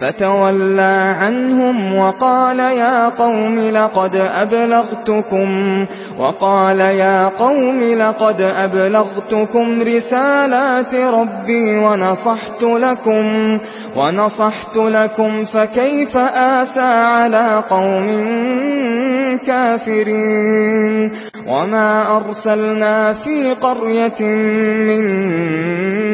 فَتَوَلَّى عَنْهُمْ وَقَالَ يَا قَوْمِ لَقَدْ أَبْلَغْتُكُمْ وَقَالَ يَا قَوْمِ لَقَدْ أَبْلَغْتُكُمْ رِسَالَاتِ رَبِّي وَنَصَحْتُ لَكُمْ وَنَصَحْتُ لَكُمْ فَكَيْفَ آسَى عَلَى قَوْمٍ كَافِرِينَ وَمَا أَرْسَلْنَا فِي قَرْيَةٍ مِنْ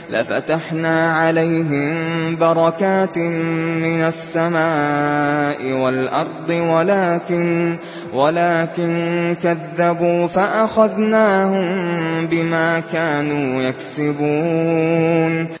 لَفَتَحْنَا عَلَيْهِمْ بَرَكَاتٍ مِنَ السَّمَاءِ وَالْأَرْضِ وَلَكِنْ وَلَكِنْ كَذَّبُوا فَأَخَذْنَاهُمْ بِمَا كَانُوا يَكْسِبُونَ.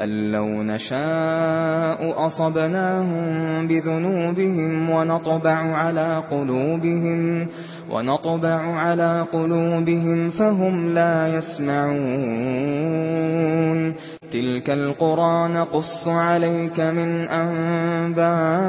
أن لو نشاء أصبناهم بذنوبهم ونطبع على قلوبهم ونطبع على قلوبهم فهم لا يسمعون تلك القرى نقص عليك من أنبار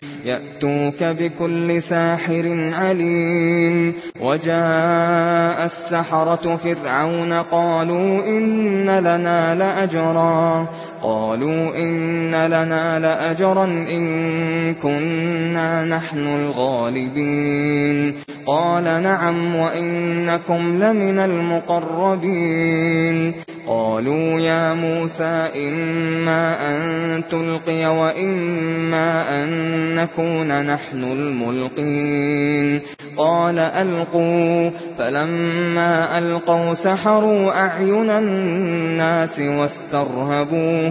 يأتوك بكل ساحر عليم وجاء السحرة فرعون قالوا إن لنا لأجرا قالوا إن لنا لأجرا إن كنا نحن الغالبين. قال نعم وإنكم لمن المقربين. قالوا يا موسى إما أن تلقي وإما أن نكون نحن الملقين. قال ألقوا. فلما ألقوا سحروا أعين الناس واسترهبوه.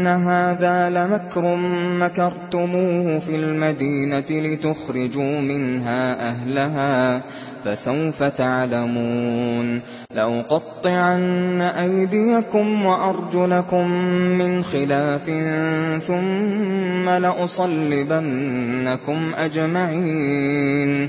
إن هذا لمكر مكرتموه في المدينة لتخرجوا منها أهلها فسوف تعلمون لو قطعن أيديكم وأرجلكم من خلاف ثم لأصلبنكم أجمعين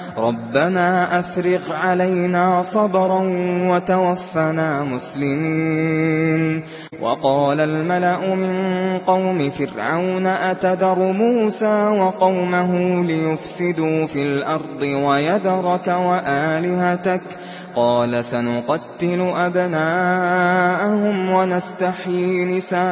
ربنا أفرغ علينا صبرا وتوفنا مسلمين. وقال الملأ من قوم فرعون أتدر موسى وقومه ليفسدوا في الأرض ويدرك وآلهتك؟ قال سنقتل أبناءهم ونستحيي نساءهم.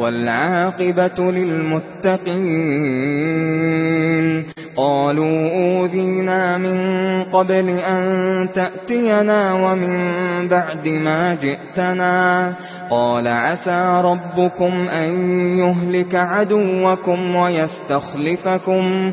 والعاقبة للمتقين. قالوا أوذينا من قبل أن تأتينا ومن بعد ما جئتنا. قال عسى ربكم أن يهلك عدوكم ويستخلفكم.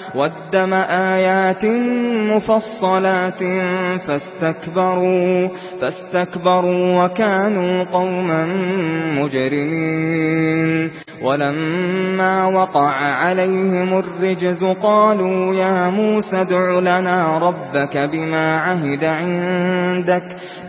وَدَّمَ آيَاتٍ مُفَصَّلَاتٍ فَاسْتَكْبَرُوا فَاسْتَكْبَرُوا وَكَانُوا قَوْمًا مُجْرِمِينَ. وَلَمَّا وَقَعَ عَلَيْهِمُ الرِّجْزُ قَالُوا يَا مُوسَى ادْعُ لَنَا رَبَّكَ بِمَا عَهِدَ عِندَكَ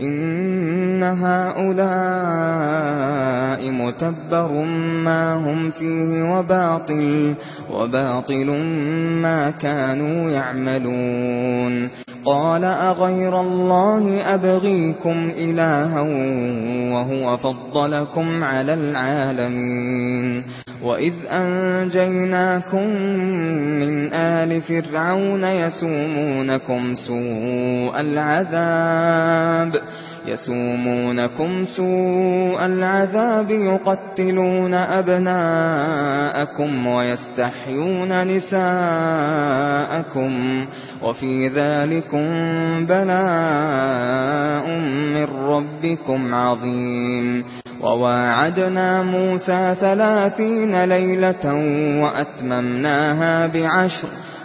إن هؤلاء متبر ما هم فيه وباطل وباطل ما كانوا يعملون. قال أغير الله أبغيكم إلها وهو فضلكم على العالمين. وَإِذْ أَنْجَيْنَاكُمْ مِنْ آلِ فِرْعَوْنَ يَسُومُونَكُمْ سُوءَ الْعَذَابِ. يسومونكم سوء العذاب يقتلون أبناءكم ويستحيون نساءكم وفي ذلك بلاء من ربكم عظيم وواعدنا موسى ثلاثين ليلة وأتممناها بعشر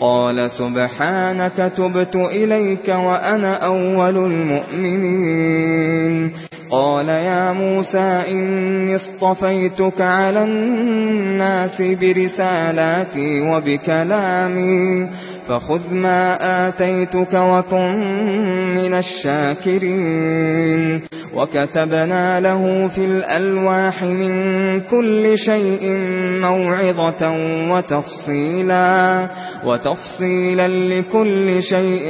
قال سبحانك تبت إليك وأنا أول المؤمنين. قال يا موسى إني اصطفيتك على الناس برسالاتي وبكلامي. فخذ ما آتيتك وكن من الشاكرين. وكتبنا له في الألواح من كل شيء موعظة وتفصيلا. وتفصيلا لكل شيء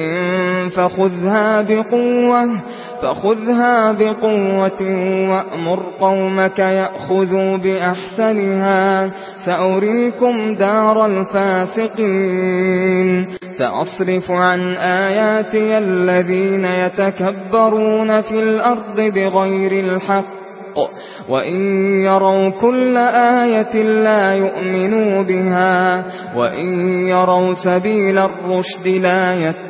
فخذها بقوة. فخذها بقوة وأمر قومك يأخذوا بأحسنها سأريكم دار الفاسقين سأصرف عن آياتي الذين يتكبرون في الأرض بغير الحق وَإِن يَرَوْا كُلَّ آيَةٍ لَّا يُؤْمِنُوا بِهَا وَإِن يَرَوْا سَبِيلَ الرُّشْدِ لَا يَتَّبِعُوهُ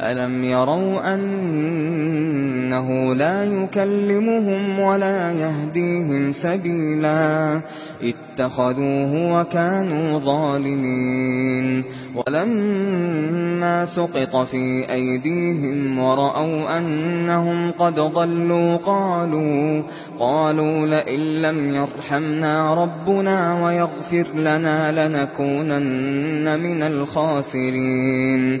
أَلَمْ يَرَوْا أَنَّهُ لَا يُكَلِّمُهُمْ وَلَا يَهْدِيهِمْ سَبِيلًا اتَّخَذُوهُ وَكَانُوا ظَالِمِينَ وَلَمَّا سُقِطَ فِي أَيْدِيهِمْ وَرَأَوْا أَنَّهُمْ قَدْ ضَلُّوا قَالُوا قَالُوا لَئِن لَّمْ يَرْحَمْنَا رَبُّنَا وَيَغْفِرْ لَنَا لَنَكُونَنَّ مِنَ الْخَاسِرِينَ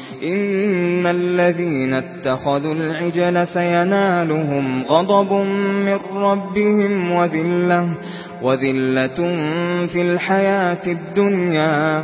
إن الذين اتخذوا العجل سينالهم غضب من ربهم وذلة وذلة في الحياة الدنيا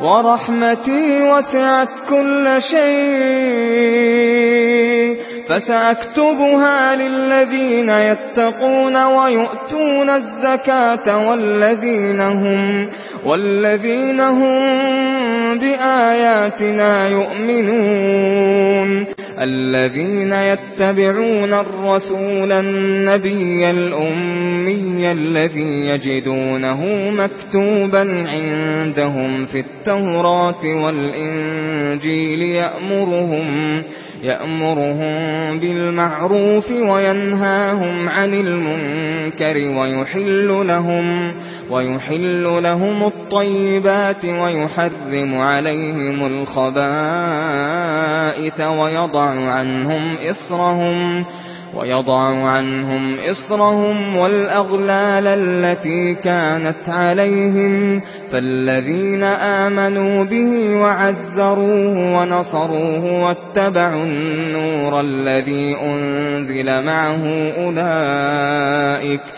ورحمتي وسعت كل شيء فسأكتبها للذين يتقون ويؤتون الزكاة والذين هم والذين هم بآياتنا يؤمنون الذين يتبعون الرسول النبي الأمي الذي يجدونه مكتوبا عندهم في التوراة والإنجيل يأمرهم يأمرهم بالمعروف وينهاهم عن المنكر ويحل لهم ويحل لهم الطيبات ويحرم عليهم الخبائث ويضع عنهم إصرهم ويضع عنهم إصرهم والأغلال التي كانت عليهم فالذين آمنوا به وعذروه ونصروه واتبعوا النور الذي أنزل معه أولئك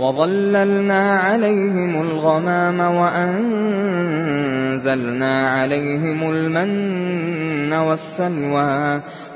وَظَلَّلْنَا عَلَيْهِمُ الْغَمَامَ وَأَنزَلْنَا عَلَيْهِمُ الْمَنَّ وَالسَّلْوَىٰ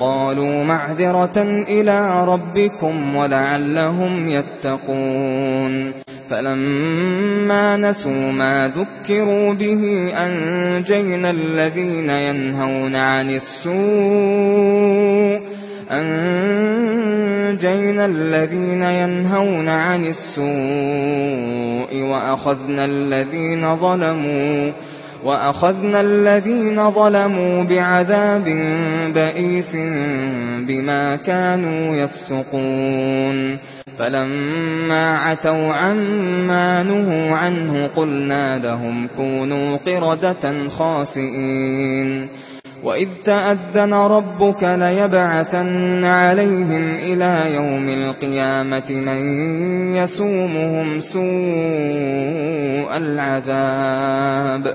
قالوا معذرة إلى ربكم ولعلهم يتقون. فلما نسوا ما ذكروا به أنجينا الذين ينهون عن السوء أنجينا الذين ينهون عن السوء وأخذنا الذين ظلموا وَأَخَذْنَا الَّذِينَ ظَلَمُوا بِعَذَابٍ بَئِيسٍ بِمَا كَانُوا يَفْسُقُونَ فَلَمَّا عَتَوْا عَمَّا نُهُوا عَنْهُ قُلْنَا لَهُمْ كُونُوا قِرَدَةً خَاسِئِينَ وَإِذْ تَأَذَّنَ رَبُّكَ لَيَبْعَثَنَّ عَلَيْهِمْ إِلَى يَوْمِ الْقِيَامَةِ مَن يَسُومُهُمْ سُوءَ الْعَذَابِ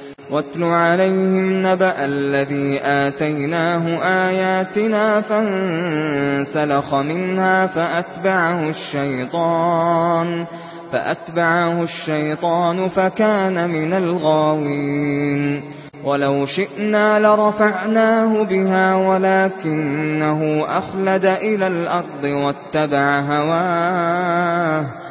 وَاتْلُ عَلَيْهِمْ نَبَأَ الَّذِي آتَيْنَاهُ آيَاتِنَا فَانْسَلَخَ مِنْهَا فَأَتْبَعَهُ الشَّيْطَانُ فَأَتْبَعَهُ الشَّيْطَانُ فَكَانَ مِنَ الْغَاوِينَ. وَلَوْ شِئْنَا لَرَفَعْنَاهُ بِهَا وَلَكِنَّهُ أَخْلَدَ إِلَى الْأَرْضِ وَاتَّبَعَ هَوَاهُ.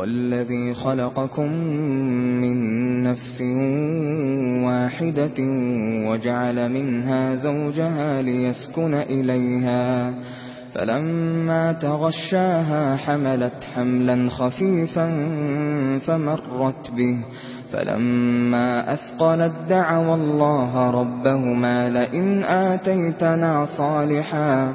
والذي خلقكم من نفس واحدة وجعل منها زوجها ليسكن إليها فلما تغشاها حملت حملا خفيفا فمرت به فلما أثقلت دعوا الله ربهما لئن آتيتنا صالحا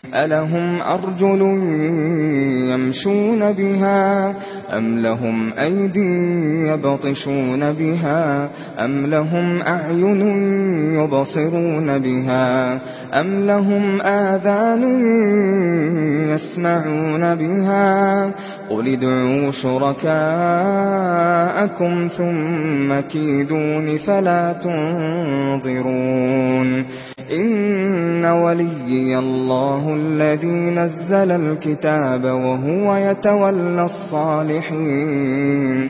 ألهم أرجل يمشون بها أم لهم أَيْدٍ يبطشون بها أم لهم أعين يبصرون بها أم لهم آذان يسمعون بها قل ادعوا شركاءكم ثم كيدون فلا تنظرون إن ولي الله الذي نزل الكتاب وهو يتولى الصالحين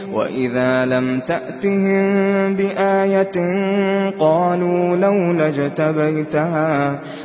وَإِذَا لَمْ تَأْتِهِمْ بِآيَةٍ قَالُوا لَوْلَا اجْتَبَيْتَهَا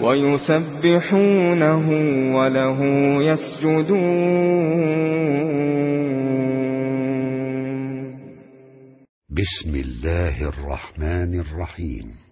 ويسبحونه وله يسجدون. بسم الله الرحمن الرحيم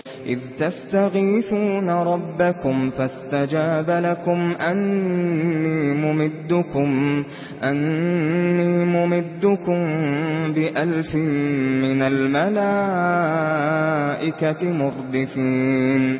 إذ تستغيثون ربكم فاستجاب لكم أني ممدكم, أني ممدكم بألف من الملائكة مردفين.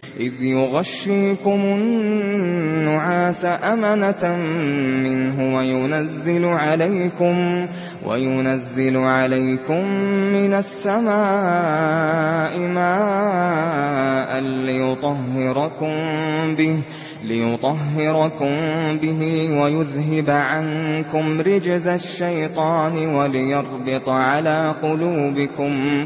إذ يغشيكم النعاس أمنة منه وينزل عليكم وينزل عليكم من السماء ماء ليطهركم به ليطهركم به ويذهب عنكم رجز الشيطان وليربط على قلوبكم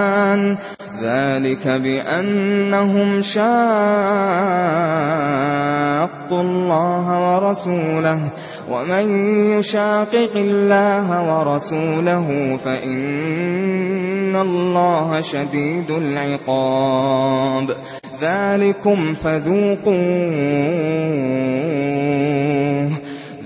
الرحمن ذلك بأنهم شاقوا الله ورسوله. ومن يشاقق الله ورسوله فإن الله شديد العقاب. ذلكم فَذُوقُوهُ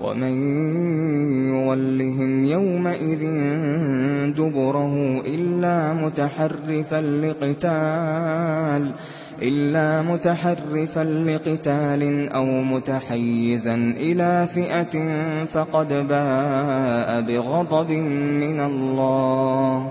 ومن يولهم يومئذ دبره إلا متحرفا لقتال إلا متحرفا لقتال أو متحيزا إلى فئة فقد باء بغضب من الله.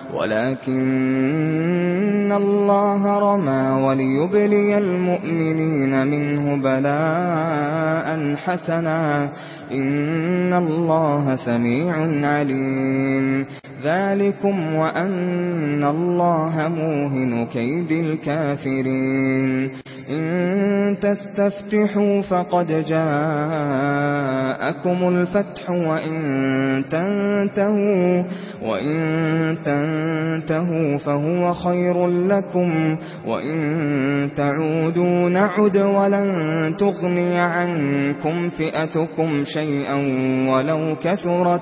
ولكن الله رمى وليبلي المؤمنين منه بلاء حسنا إن الله سميع عليم ذَلِكُمْ وَأَنَّ اللَّهَ مُوهِنُ كَيْدِ الْكَافِرِينَ إِن تَسْتَفْتِحُوا فَقَدْ جَاءَكُمُ الْفَتْحُ وَإِن تَنْتَهُوا وَإِن تَنْتَهُوا فَهُوَ خَيْرٌ لَكُمْ وَإِن تَعُودُوا نَعُدْ وَلَن تُغْنِيَ عَنكُمْ فِئَتُكُمْ شَيْئًا وَلَوْ كَثُرَتْ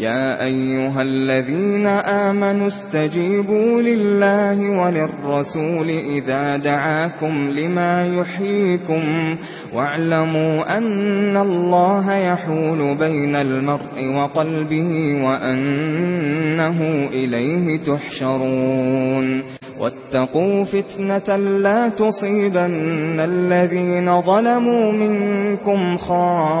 يا ايها الذين امنوا استجيبوا لله وللرسول اذا دعاكم لما يحييكم واعلموا ان الله يحول بين المرء وقلبه وانه اليه تحشرون واتقوا فتنة لا تصيبن الذين ظلموا منكم خاصة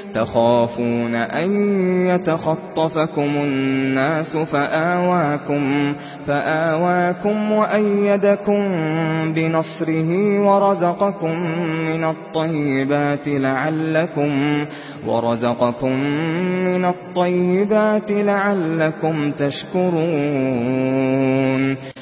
تخافون أن يتخطفكم الناس فآواكم, فآواكم وأيدكم بنصره ورزقكم من الطيبات لعلكم ورزقكم من الطيبات لعلكم تشكرون.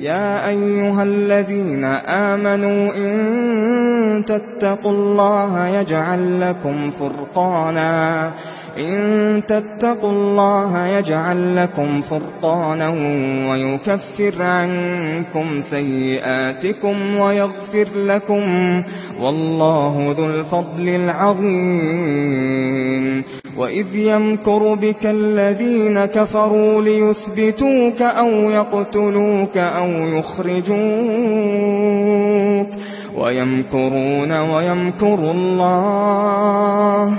يا ايها الذين امنوا ان تتقوا الله يجعل لكم فرقانا إن تتقوا الله يجعل لكم فرطانا ويكفر عنكم سيئاتكم ويغفر لكم والله ذو الفضل العظيم وإذ يمكر بك الذين كفروا ليثبتوك أو يقتلوك أو يخرجوك ويمكرون ويمكر الله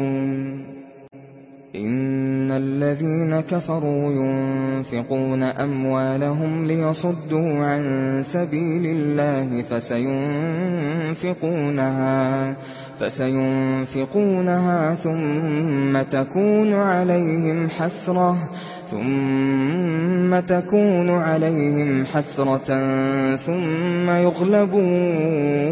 إن الذين كفروا ينفقون أموالهم ليصدوا عن سبيل الله فسينفقونها فسينفقونها ثم تكون عليهم حسرة ثم تكون عليهم حسرة ثم يغلبون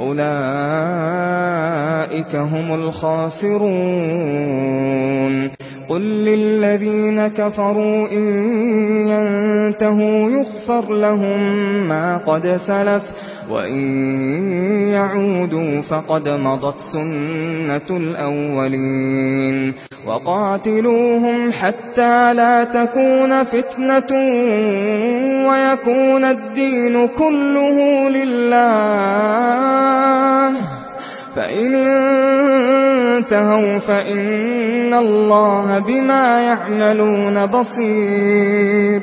أولئك هم الخاسرون. قل للذين كفروا إن ينتهوا يغفر لهم ما قد سلف. وَإِن يَعُودُوا فَقَدْ مَضَتْ سُنَّةُ الْأَوَّلِينَ وَقَاتِلُوهُمْ حَتَّى لَا تَكُونَ فِتْنَةٌ وَيَكُونَ الدِّينُ كُلُّهُ لِلَّهِ فإن انتهوا فإن الله بما يعملون بصير